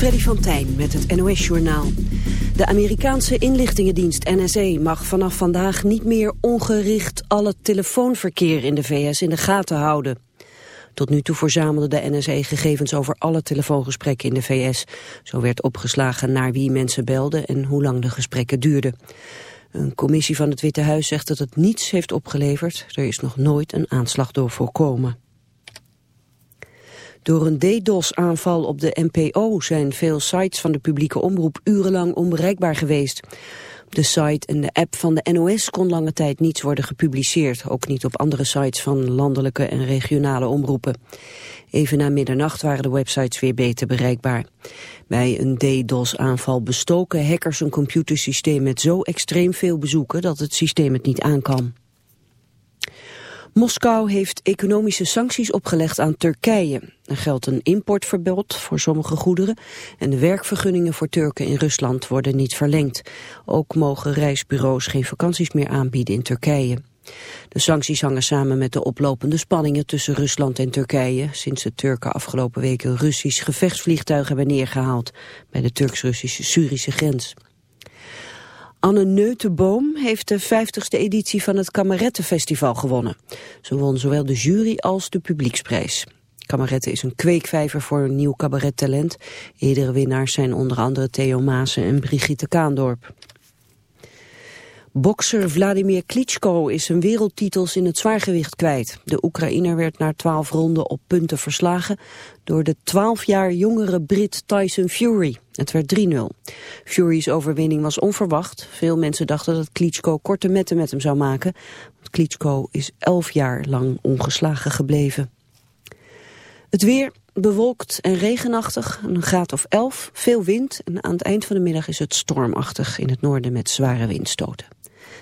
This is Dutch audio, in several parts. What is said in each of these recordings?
Freddy van Tijn met het NOS-journaal. De Amerikaanse inlichtingendienst NSA mag vanaf vandaag niet meer ongericht alle telefoonverkeer in de VS in de gaten houden. Tot nu toe verzamelde de NSA gegevens over alle telefoongesprekken in de VS. Zo werd opgeslagen naar wie mensen belden en hoe lang de gesprekken duurden. Een commissie van het Witte Huis zegt dat het niets heeft opgeleverd. Er is nog nooit een aanslag door voorkomen. Door een DDoS-aanval op de NPO zijn veel sites van de publieke omroep urenlang onbereikbaar geweest. Op de site en de app van de NOS kon lange tijd niets worden gepubliceerd. Ook niet op andere sites van landelijke en regionale omroepen. Even na middernacht waren de websites weer beter bereikbaar. Bij een DDoS-aanval bestoken hackers een computersysteem met zo extreem veel bezoeken dat het systeem het niet aankan. Moskou heeft economische sancties opgelegd aan Turkije. Er geldt een importverbod voor sommige goederen en de werkvergunningen voor Turken in Rusland worden niet verlengd. Ook mogen reisbureaus geen vakanties meer aanbieden in Turkije. De sancties hangen samen met de oplopende spanningen tussen Rusland en Turkije... sinds de Turken afgelopen week een Russisch gevechtsvliegtuig hebben neergehaald... bij de Turks-Russische-Syrische grens. Anne Neutenboom heeft de 50ste editie van het Kamerettenfestival gewonnen. Ze won zowel de jury als de publieksprijs. Kameretten is een kweekvijver voor een nieuw cabarettalent. Eerdere winnaars zijn onder andere Theo Maassen en Brigitte Kaandorp. Bokser Vladimir Klitschko is zijn wereldtitels in het zwaargewicht kwijt. De Oekraïner werd na twaalf ronden op punten verslagen door de twaalf jaar jongere Brit Tyson Fury. Het werd 3-0. Fury's overwinning was onverwacht. Veel mensen dachten dat Klitschko korte metten met hem zou maken. Klitschko is elf jaar lang ongeslagen gebleven. Het weer bewolkt en regenachtig, een graad of 11, veel wind... en aan het eind van de middag is het stormachtig in het noorden met zware windstoten.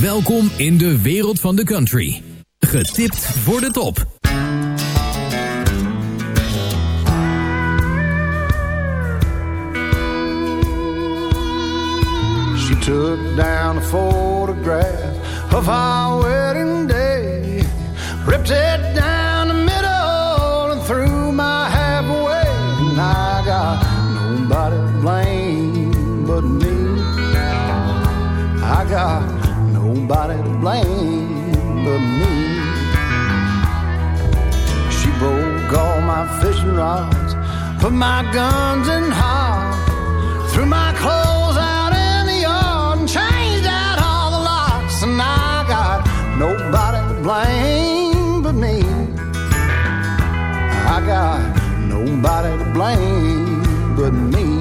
Welkom in de wereld van de country. Getipt voor de top. She took down a photograph of our wedding day, ripped it down nobody to blame but me. She broke all my fishing rods, put my guns in hot, threw my clothes out in the yard and changed out all the locks. And I got nobody to blame but me. I got nobody to blame but me.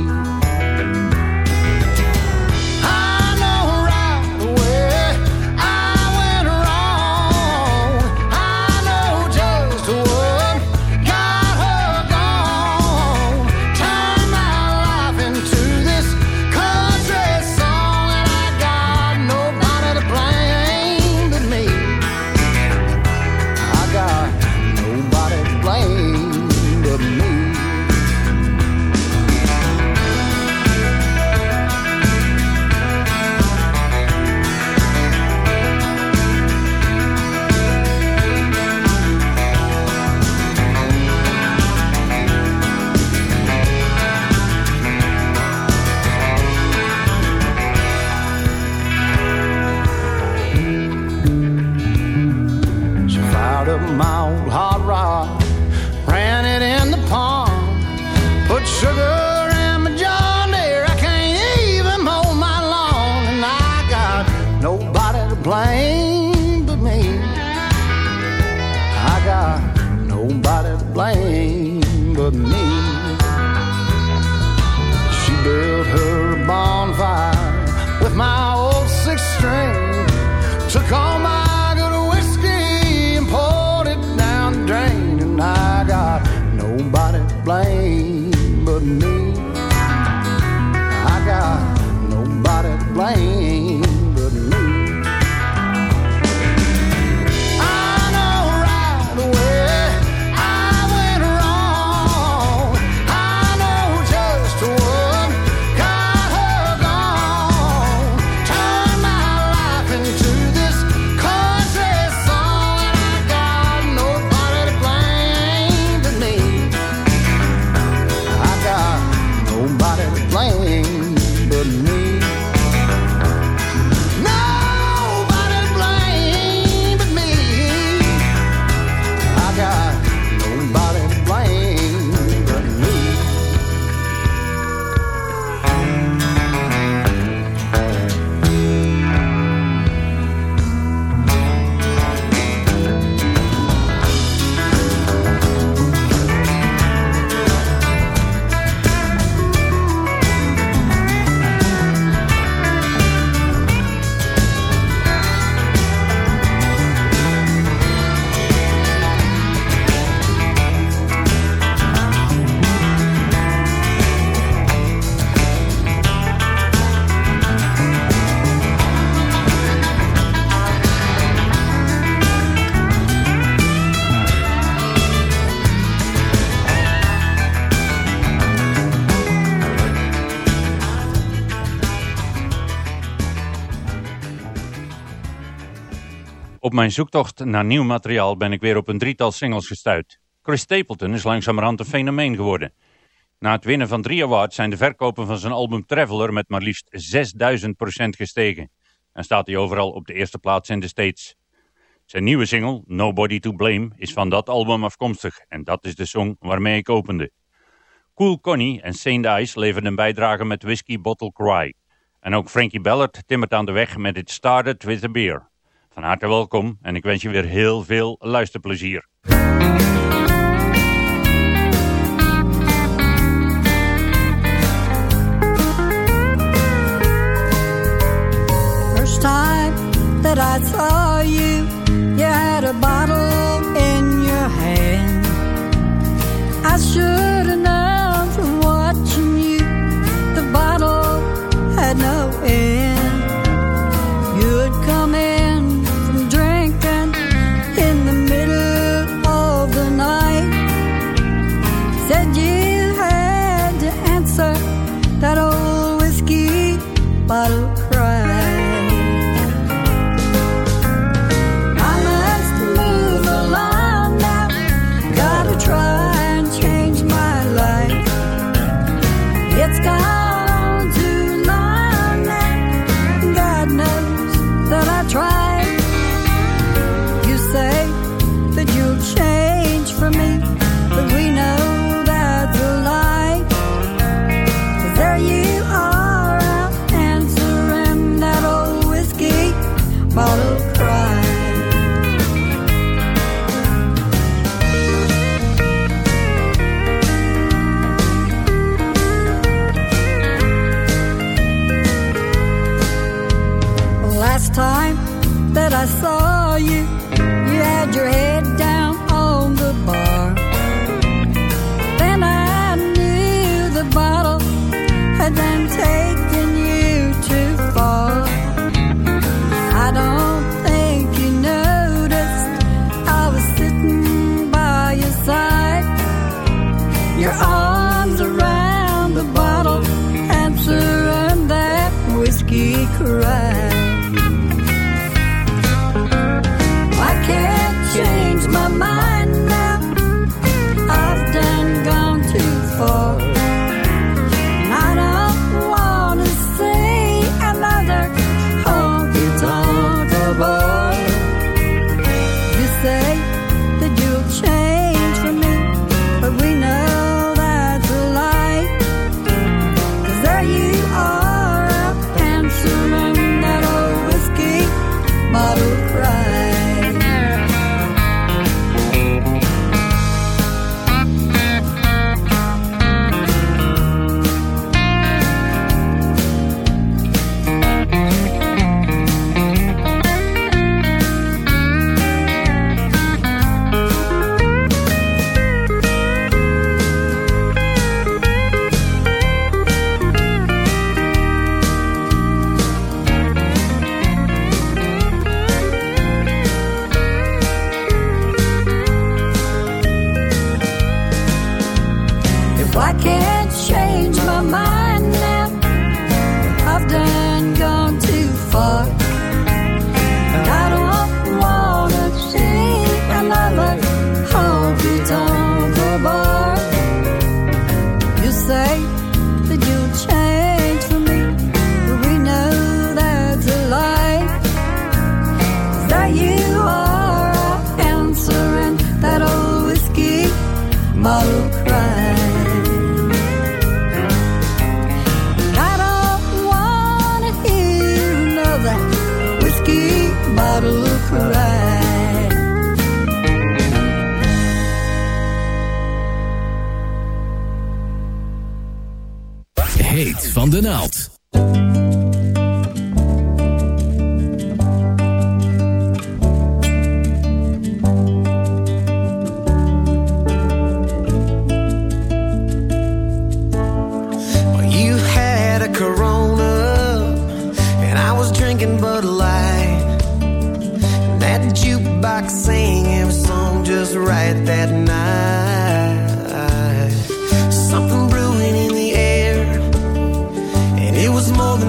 Mijn zoektocht naar nieuw materiaal ben ik weer op een drietal singles gestuurd. Chris Stapleton is langzamerhand een fenomeen geworden. Na het winnen van drie awards zijn de verkopen van zijn album Traveler met maar liefst 6000% gestegen. En staat hij overal op de eerste plaats in de States. Zijn nieuwe single, Nobody to Blame, is van dat album afkomstig en dat is de song waarmee ik opende. Cool Connie en Saint Ice leverden een bijdrage met Whiskey Bottle Cry. En ook Frankie Ballard timmert aan de weg met It Started With A Beer. Van harte welkom en ik wens je weer heel veel luisterplezier. First time that I saw you, you had a bottle in your hand. I should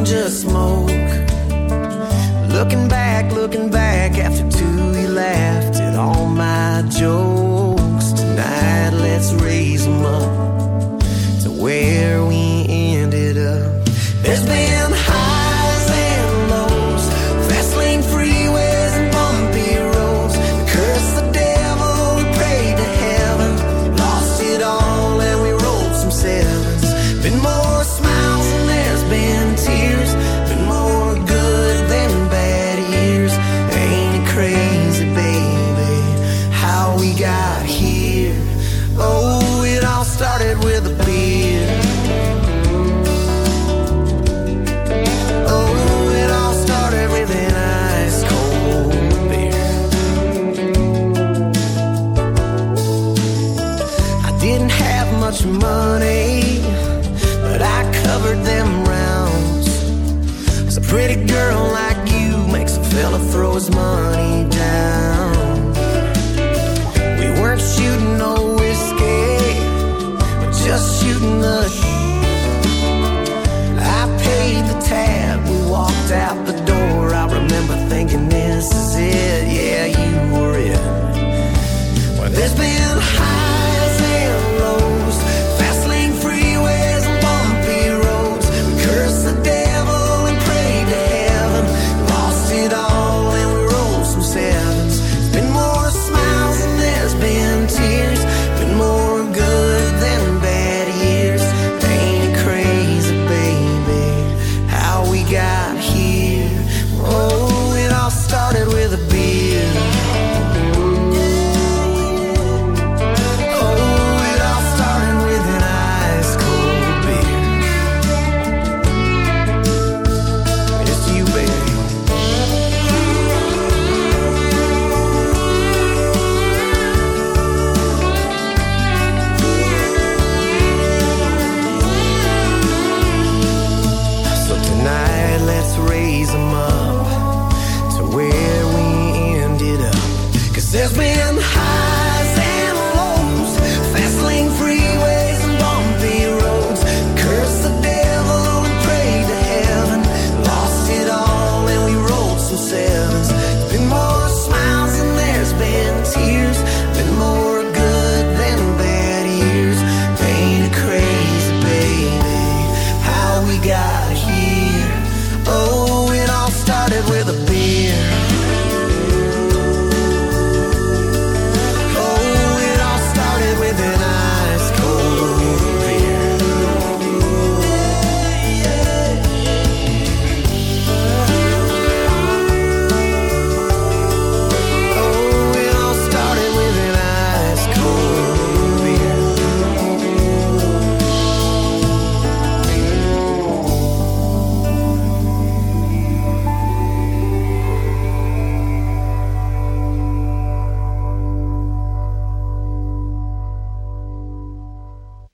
just smoke. Looking back.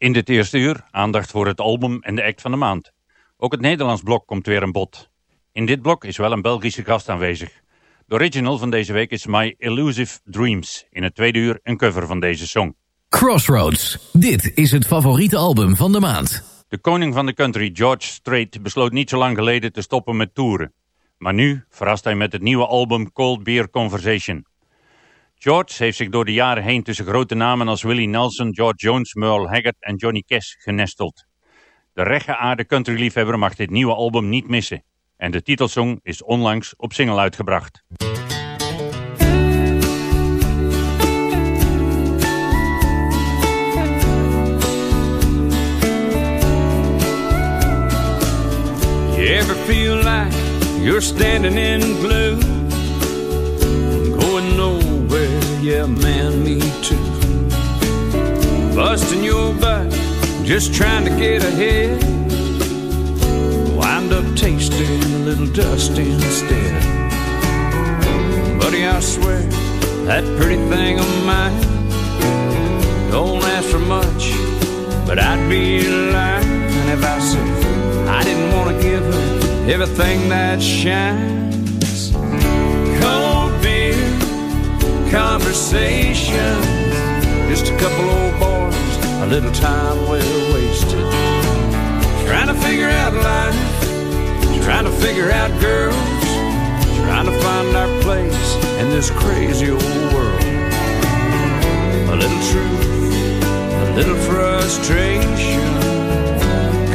In dit eerste uur aandacht voor het album en de act van de maand. Ook het Nederlands blok komt weer aan bod. In dit blok is wel een Belgische gast aanwezig. De original van deze week is My Illusive Dreams. In het tweede uur een cover van deze song. Crossroads. Dit is het favoriete album van de maand. De koning van de country, George Strait, besloot niet zo lang geleden te stoppen met toeren. Maar nu verrast hij met het nieuwe album Cold Beer Conversation. George heeft zich door de jaren heen tussen grote namen als Willie Nelson, George Jones, Merle Haggard en Johnny Cash genesteld. De rechtgeaarde countryliefhebber mag dit nieuwe album niet missen. En de titelsong is onlangs op single uitgebracht. You ever feel like you're standing in blue? yeah, man, me too. Busting your butt, just trying to get ahead. Wind up tasting a little dust instead. Buddy, I swear, that pretty thing of mine don't ask for much, but I'd be lying if I said I didn't want to give her everything that shines. Conversation, just a couple old boys, a little time well wasted. Trying to figure out life, trying to figure out girls, trying to find our place in this crazy old world. A little truth, a little frustration,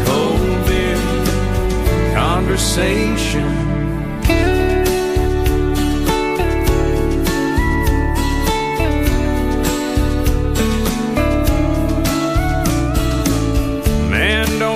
cold beer, conversation.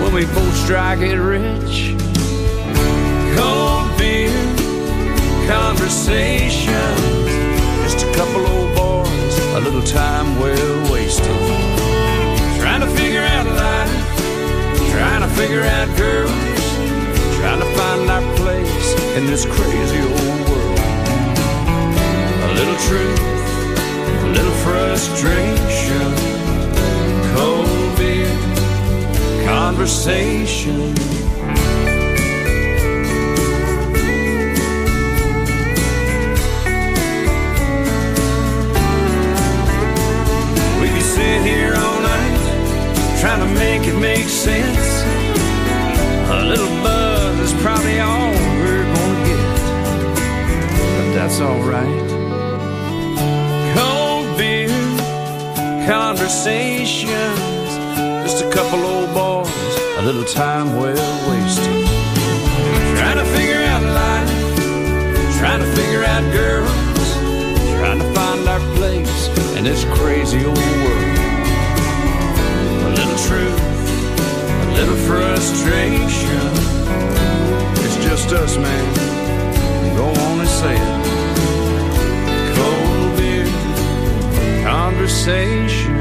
when we both strike it rich. Cold beer, conversation, just a couple old boys, a little time well wasted. Trying to figure out life, trying to figure out girls, trying to find our place in this crazy old world. A little truth, a little frustration, conversation. We could sit here all night trying to make it make sense. A little buzz is probably all we're gonna get, but that's alright. Cold beer, conversations, just a couple old boys, a little time well wasted. Trying to figure out life, trying to figure out girls, trying to find our place in this crazy old world. A little truth, a little frustration. It's just us, man. Go on and say it. Cold beer, conversation.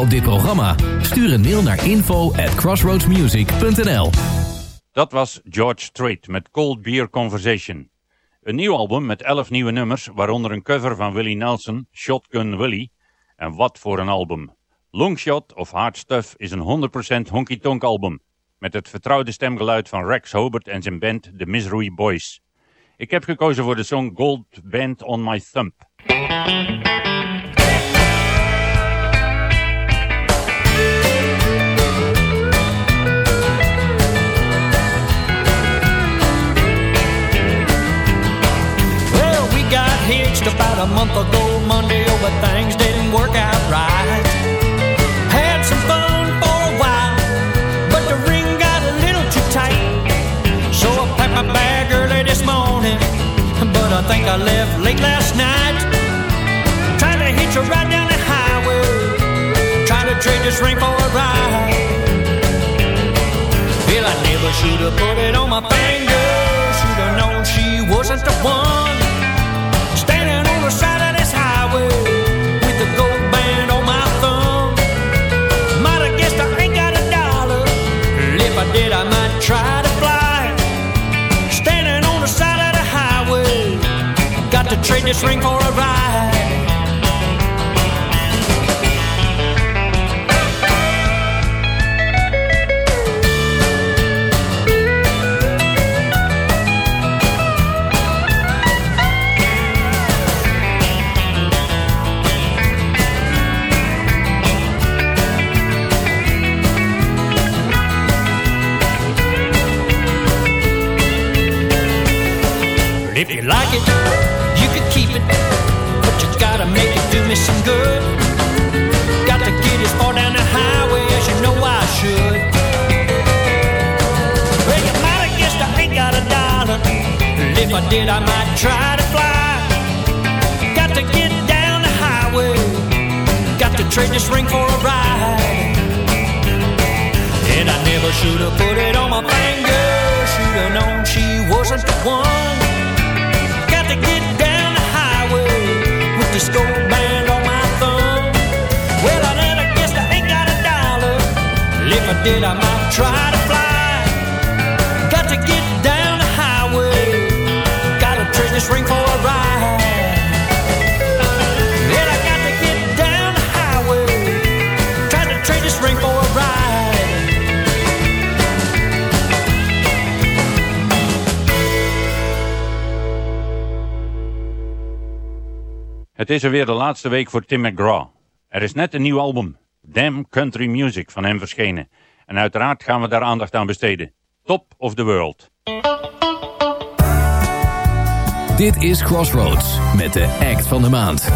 Op dit programma? Stuur een mail naar info at crossroadsmusic.nl Dat was George Strait met Cold Beer Conversation. Een nieuw album met 11 nieuwe nummers, waaronder een cover van Willie Nelson, Shotgun Willie. En wat voor een album. Longshot of Hard Stuff is een 100% honky-tonk album. Met het vertrouwde stemgeluid van Rex Hobart en zijn band The Misery Boys. Ik heb gekozen voor de song Gold Band on My Thumb. Got hitched about a month ago Monday, oh, but things didn't work out right. Had some fun for a while, but the ring got a little too tight. So I packed my bag early this morning, but I think I left late last night. Trying to hitch a ride down the highway, trying to trade this ring for a ride. Well, I never should have put it on my finger. Should have known she wasn't the one. afraid to shrink for a ride. is weer de laatste week voor Tim McGraw. Er is net een nieuw album, Damn Country Music, van hem verschenen. En uiteraard gaan we daar aandacht aan besteden. Top of the World. Dit is Crossroads, met de act van de maand.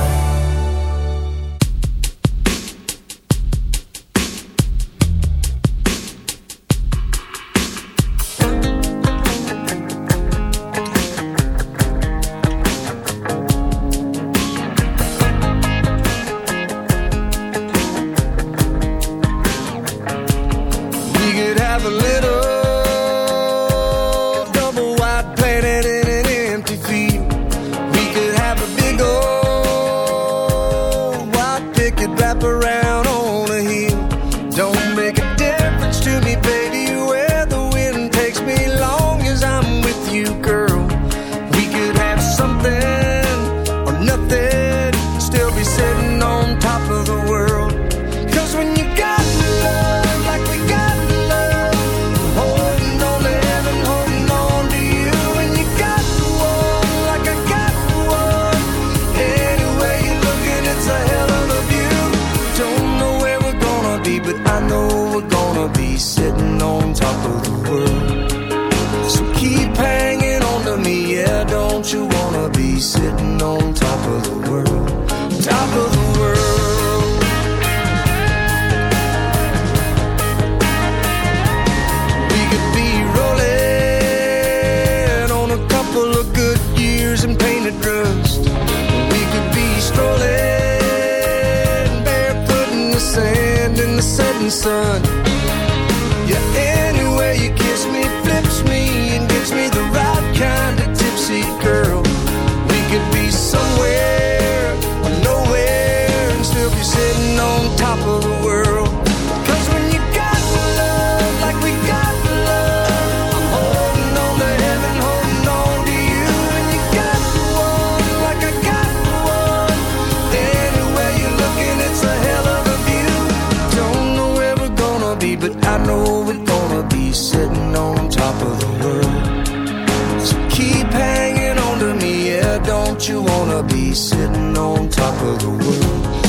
we're gonna be sitting on top of the world. So keep hanging onto me, yeah. Don't you wanna be sitting on top of the world?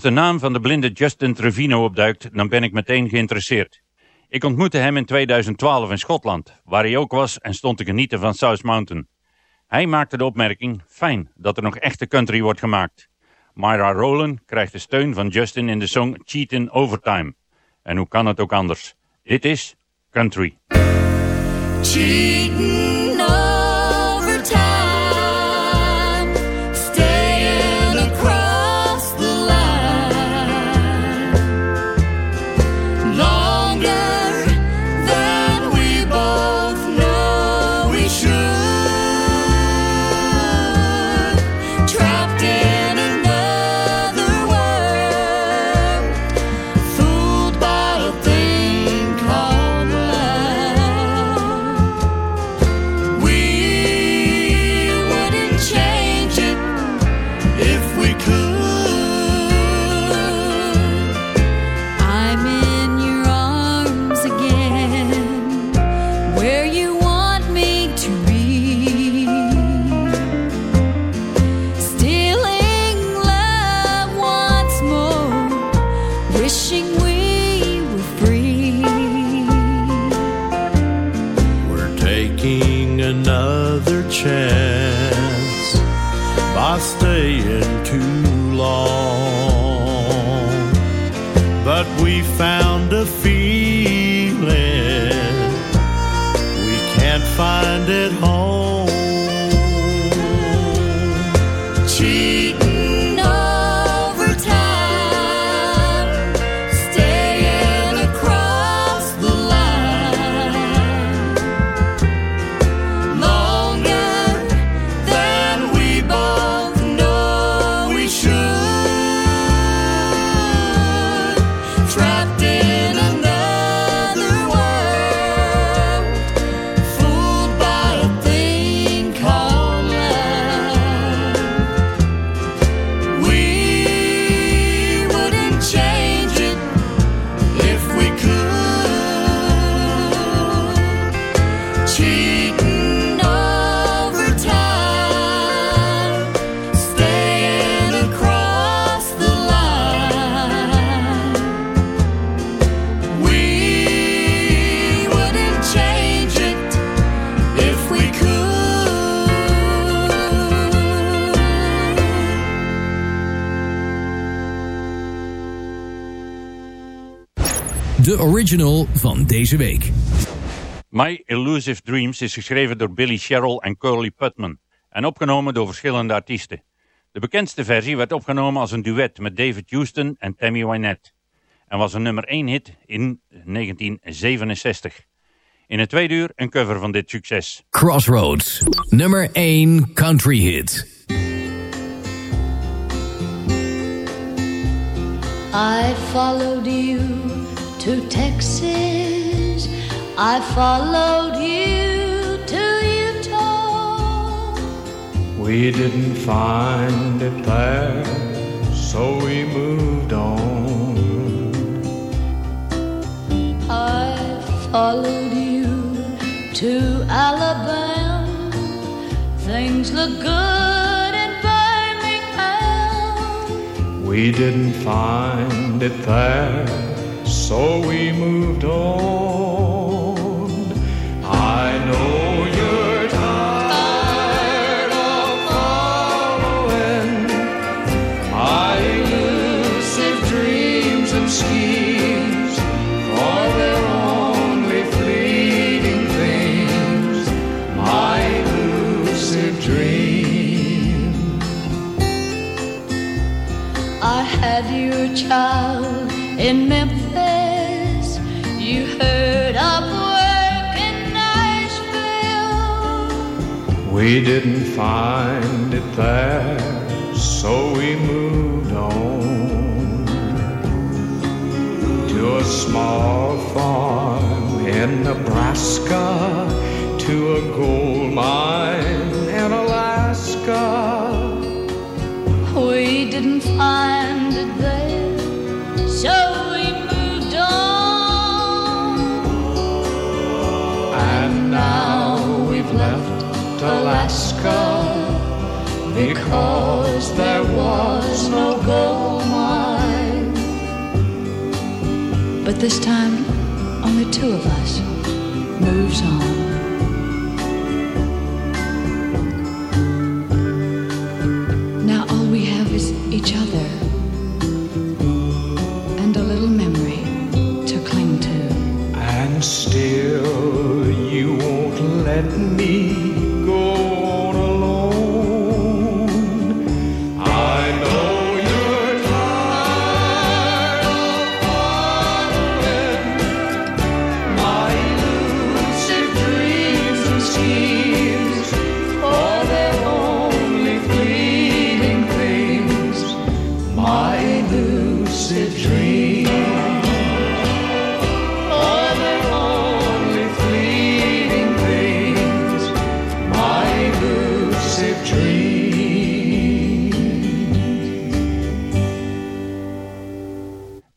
Als de naam van de blinde Justin Trevino opduikt, dan ben ik meteen geïnteresseerd. Ik ontmoette hem in 2012 in Schotland, waar hij ook was en stond te genieten van South Mountain. Hij maakte de opmerking, fijn dat er nog echte country wordt gemaakt. Myra Rowland krijgt de steun van Justin in de song Cheatin' Overtime. En hoe kan het ook anders? Dit is Country. Original van deze week. My Elusive Dreams is geschreven door Billy Sherrill en Curly Putman en opgenomen door verschillende artiesten. De bekendste versie werd opgenomen als een duet met David Houston en Tammy Wynette en was een nummer 1 hit in 1967. In het tweede uur een cover van dit succes. Crossroads, nummer 1 country hit. I followed you to Texas. I followed you to Utah. We didn't find it there, so we moved on. I followed you to Alabama. Things look good in Birmingham. We didn't find it there, so we moved on. I know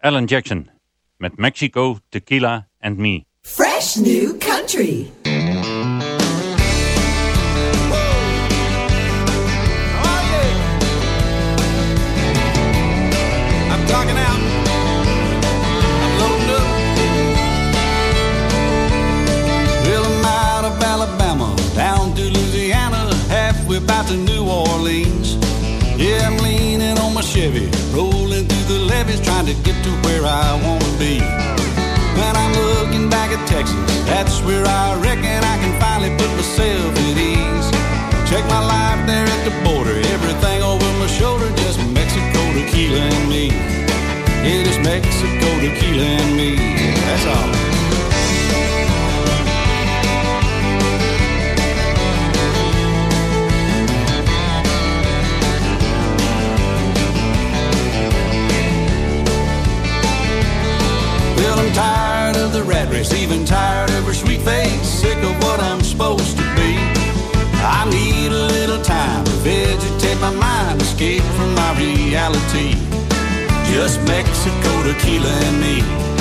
Alan Jackson met Mexico, Tequila and Me. Fresh new country. Trying to get to where I want to be. When I'm looking back at Texas, that's where I reckon I can finally put myself at ease. Check my life there at the border, everything over my shoulder, just Mexico, tequila, and me. It is Mexico, tequila, and me. That's all. Race, even tired of her sweet face, sick of what I'm supposed to be. I need a little time to vegetate my mind, escape from my reality. Just Mexico, tequila, and me.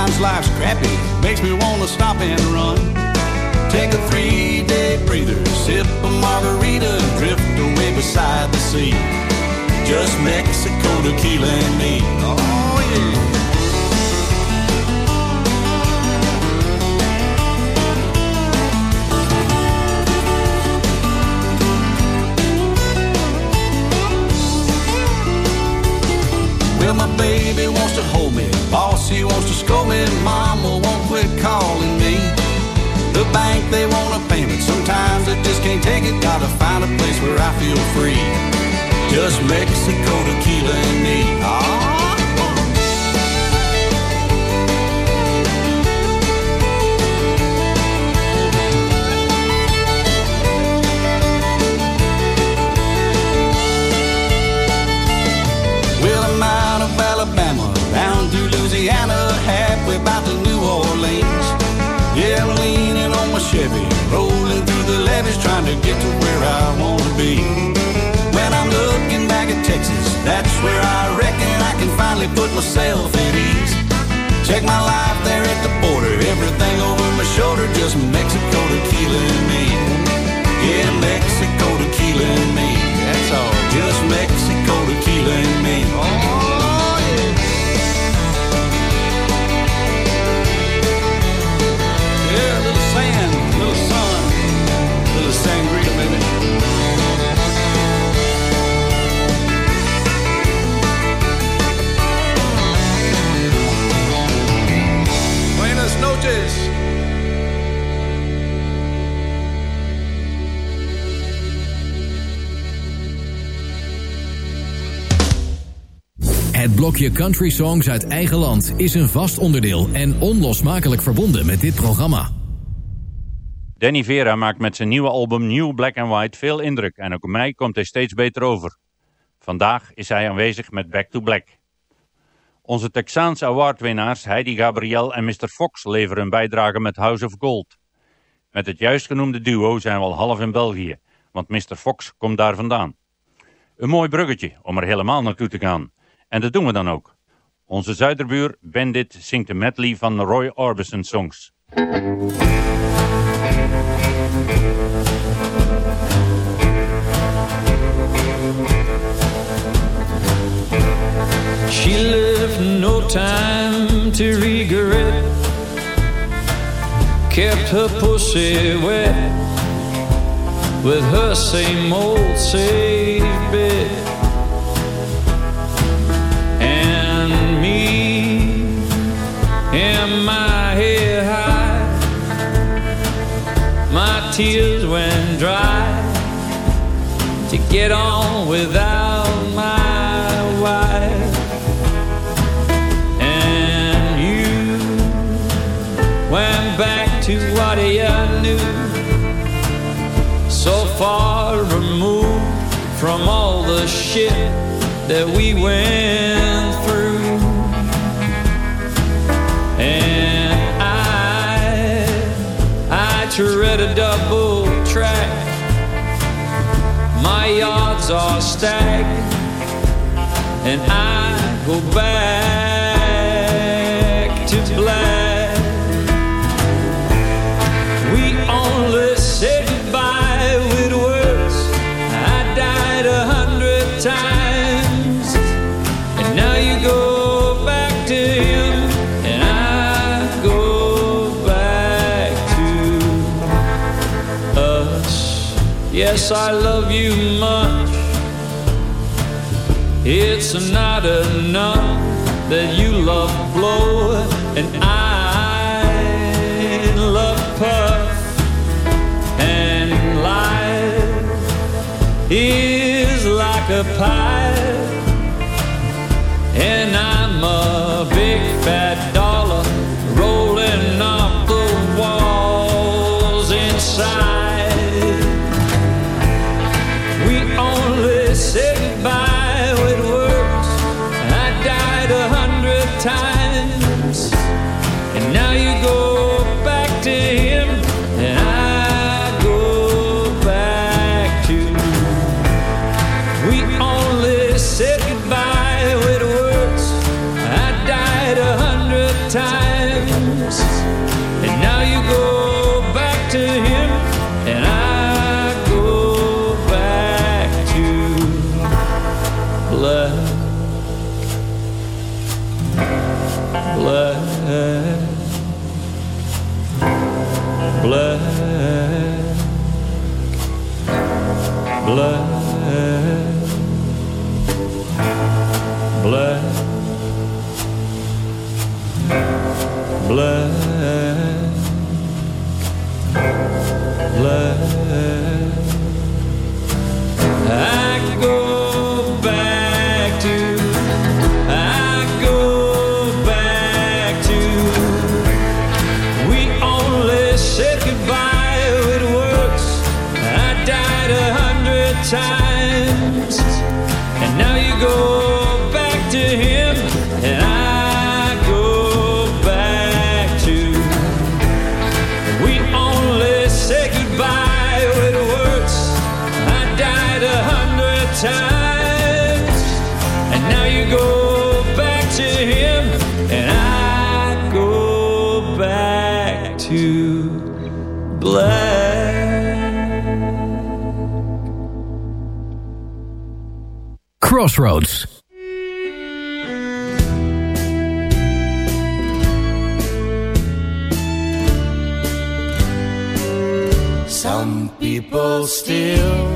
Sometimes life's crappy, makes me wanna stop and run. Take a three-day breather, sip a margarita, drift away beside the sea. Just Mexico, tequila, and me. Oh yeah. Well, my baby wants to hold me, he wants to scold me, mama won't quit calling me. The bank they want a payment, sometimes I just can't take it. Gotta find a place where I feel free. Just Mexico, tequila, and me. Ah. Rolling through the levees, trying to get to where I want to be. When I'm looking back at Texas, that's where I reckon I can finally put myself at ease. Check my life there at the border, everything over my shoulder, just Mexico, tequila, and me. Yeah, Mexico, blokje country songs uit eigen land is een vast onderdeel en onlosmakelijk verbonden met dit programma. Danny Vera maakt met zijn nieuwe album New Black and White veel indruk en ook mij komt hij steeds beter over. Vandaag is hij aanwezig met Back to Black. Onze Texaanse awardwinnaars Heidi Gabriel en Mr. Fox leveren een bijdrage met House of Gold. Met het juist genoemde duo zijn we al half in België, want Mr. Fox komt daar vandaan. Een mooi bruggetje om er helemaal naartoe te gaan. En dat doen we dan ook. Onze zuiderbuur Bandit zingt de medley van Roy Orbison songs. She left no time to regret. Kept her pussy wet with her same old safe tears went dry to get on without my wife. And you went back to what you knew, so far removed from all the shit that we went through. And I tread a double track. My yards are stacked, and I go back Yes, I love you much. It's not enough that you love blow and I love puff and life is like a pie and I'm a big fat time. Crossroads. Some people still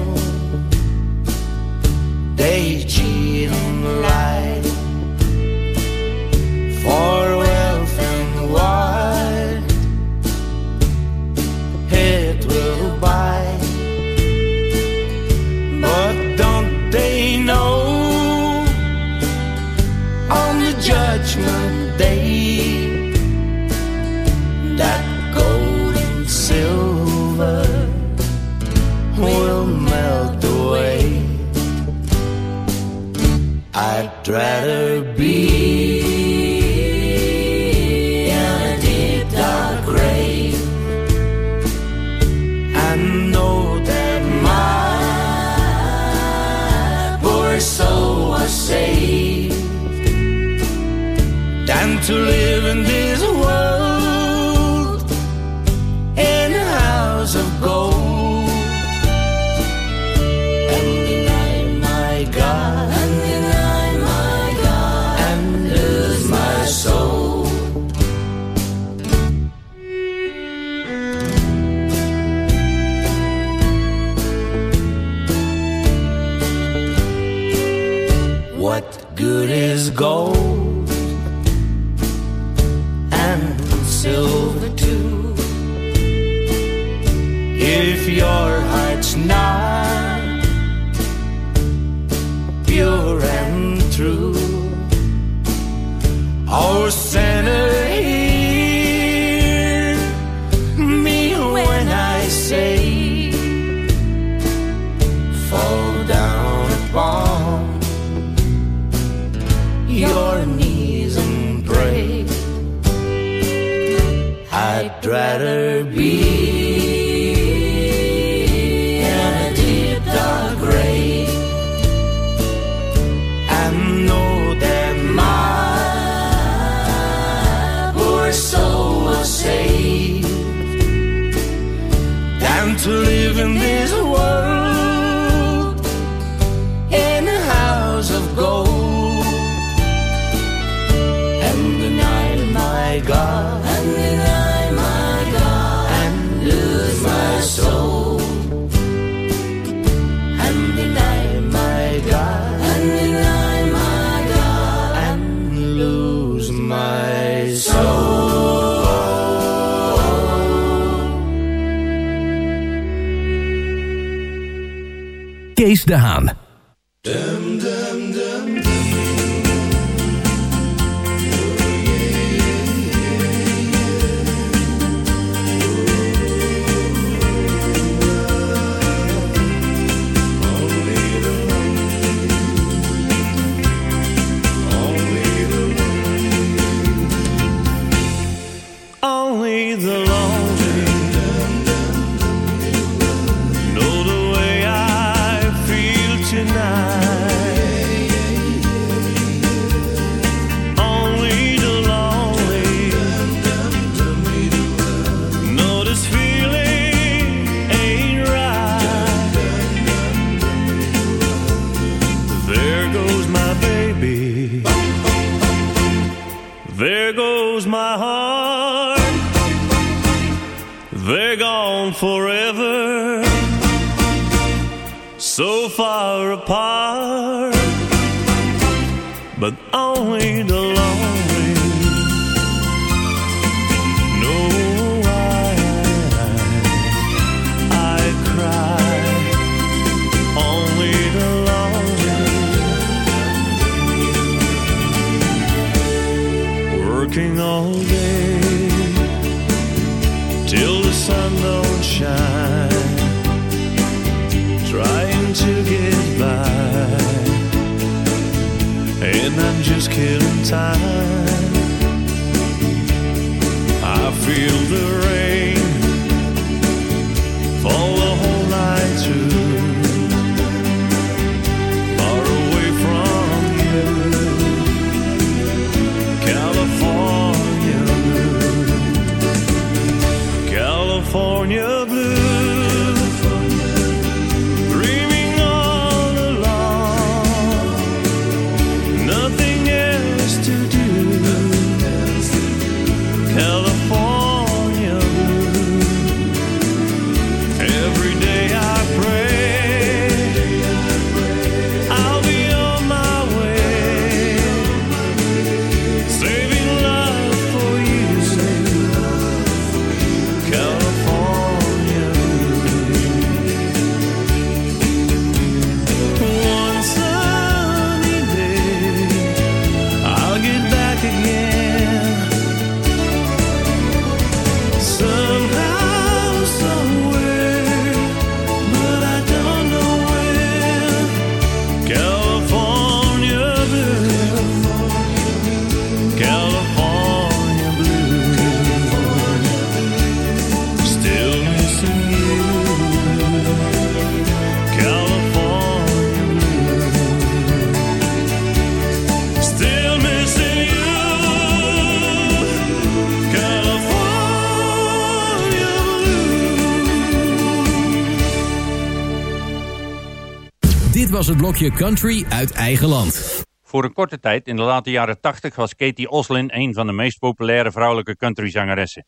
blokje country uit eigen land. Voor een korte tijd, in de late jaren 80, was Katie Oslin een van de meest populaire vrouwelijke countryzangeressen.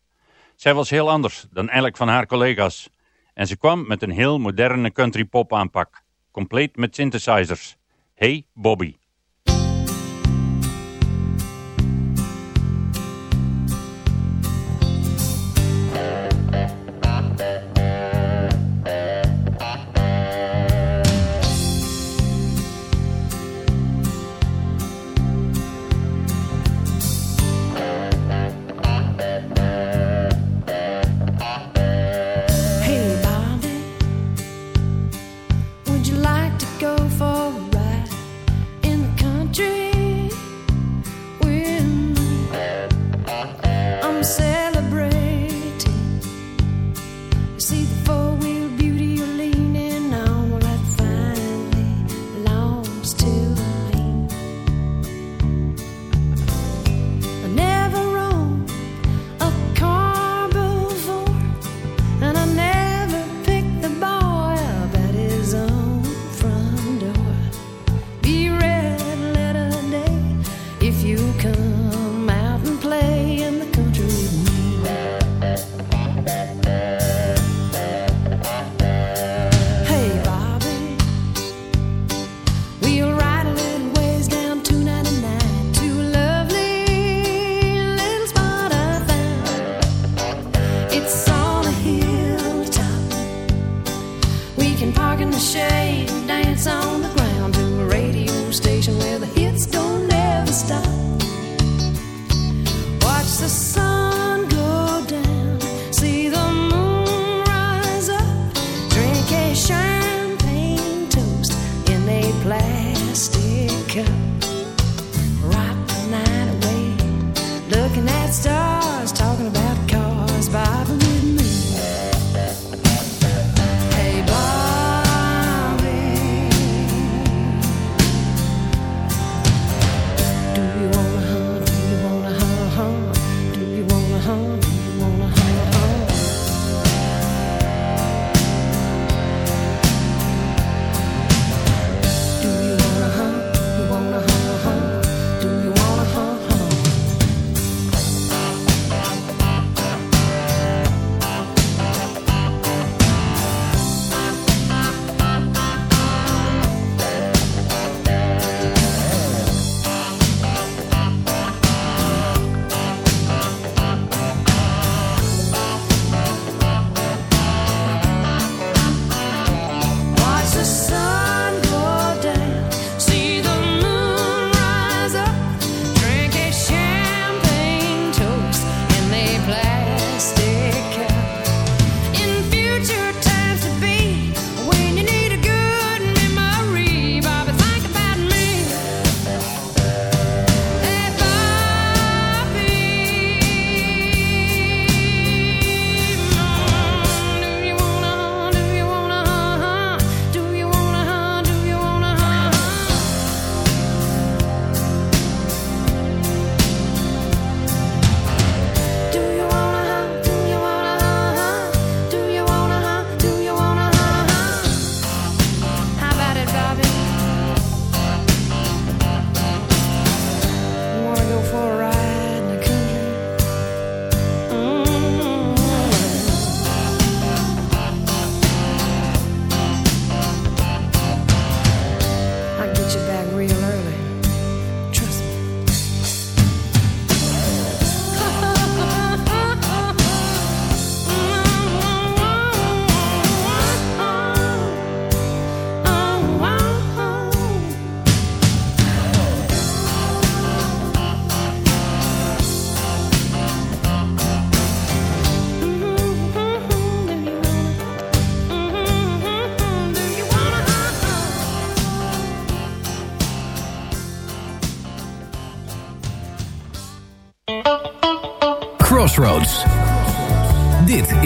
Zij was heel anders dan elk van haar collega's. En ze kwam met een heel moderne country pop aanpak. Compleet met synthesizers. Hey Bobby.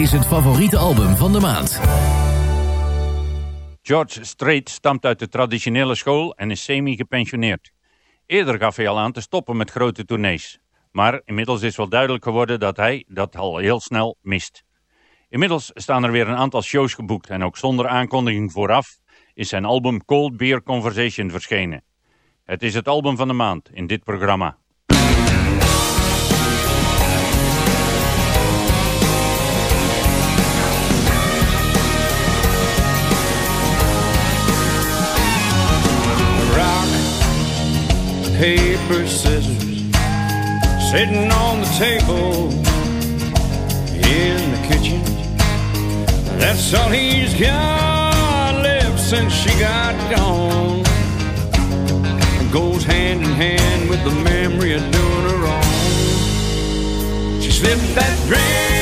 Is het favoriete album van de maand. George Strait stamt uit de traditionele school en is semi-gepensioneerd. Eerder gaf hij al aan te stoppen met grote tournees. Maar inmiddels is wel duidelijk geworden dat hij dat al heel snel mist. Inmiddels staan er weer een aantal shows geboekt en ook zonder aankondiging vooraf is zijn album Cold Beer Conversation verschenen. Het is het album van de maand in dit programma. Paper, scissors, sitting on the table in the kitchen. That's all he's got left since she got gone. Goes hand in hand with the memory of doing her wrong. She slipped that ring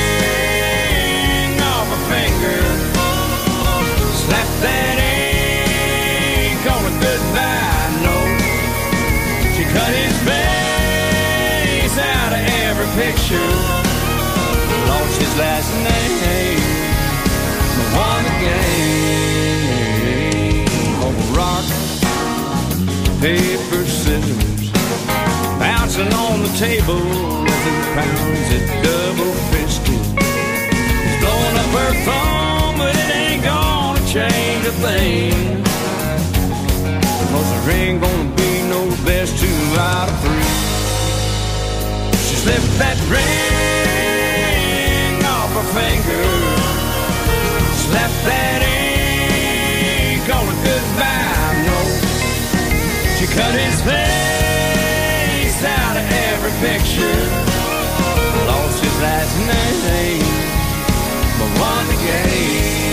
paper, scissors, bouncing on the table as he pounds it double fisted. He's blowing up her phone, but it ain't gonna change a thing. Cause there ain't gonna be no best two out of three. She slipped that ring off her finger, slapped that cut his face out of every picture, lost his last name, but won the game.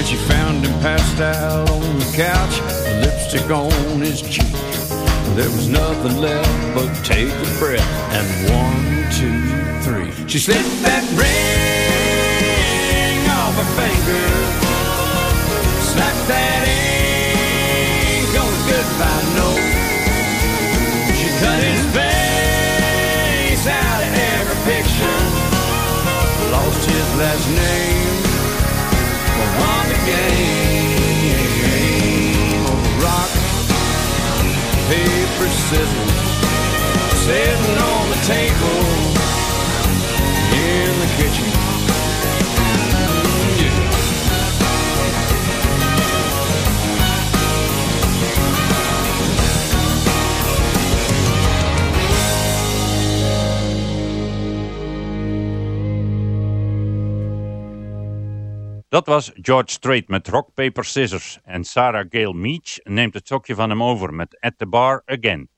When she found him passed out on the couch, the lipstick on his cheek. There was nothing left but take a breath and one, two, three. She slipped that ring off her finger, slapped that ink on a goodbye note. She cut his face out of every picture, lost his last name the game. Rock, paper, scissors, sitting on the table in the kitchen. Dat was George Strait met Rock, Paper, Scissors. En Sarah Gale Meach neemt het sokje van hem over met At the Bar Again.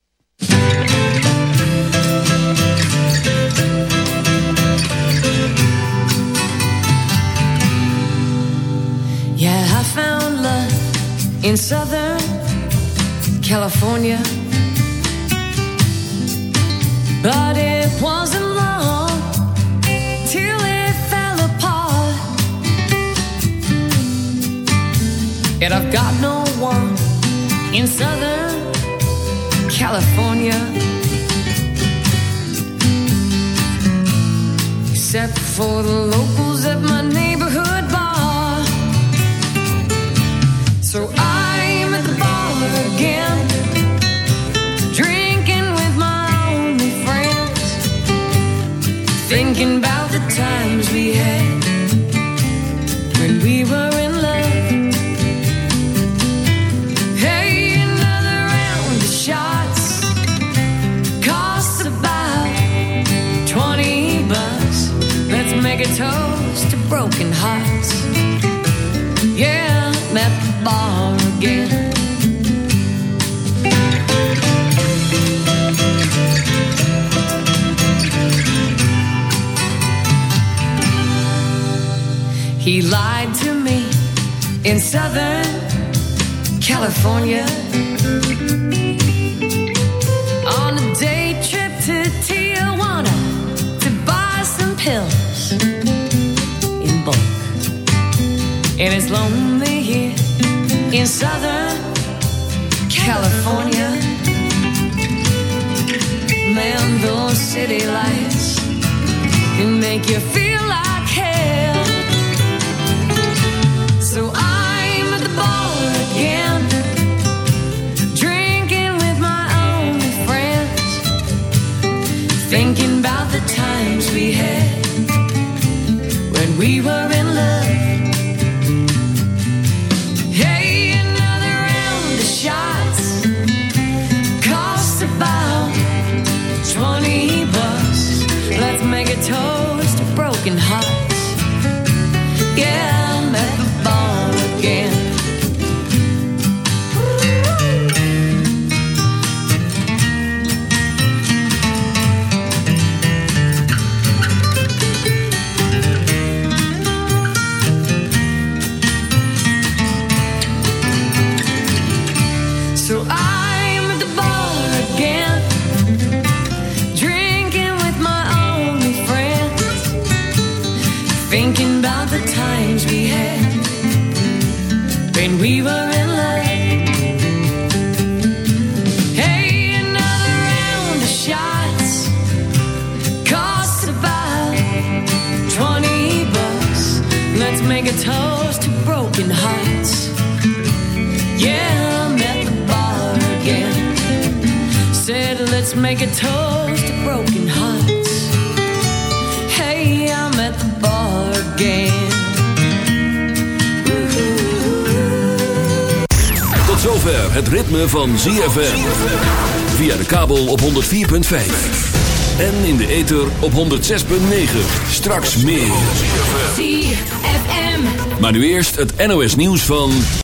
Yeah, I found love in Southern California. But Yet I've got no one in Southern California. Except for the locals at my neighborhood again. He lied to me in Southern California on a day trip to Tijuana to buy some pills in bulk. And it's lonely in Southern California. Man, those city lights can make you feel. make a toast to broken hearts. Hey, I'm at the bar again. Tot zover het ritme van ZFM. Via de kabel op 104.5. En in de ether op 106.9. Straks meer. ZFM. Maar nu eerst het NOS nieuws van...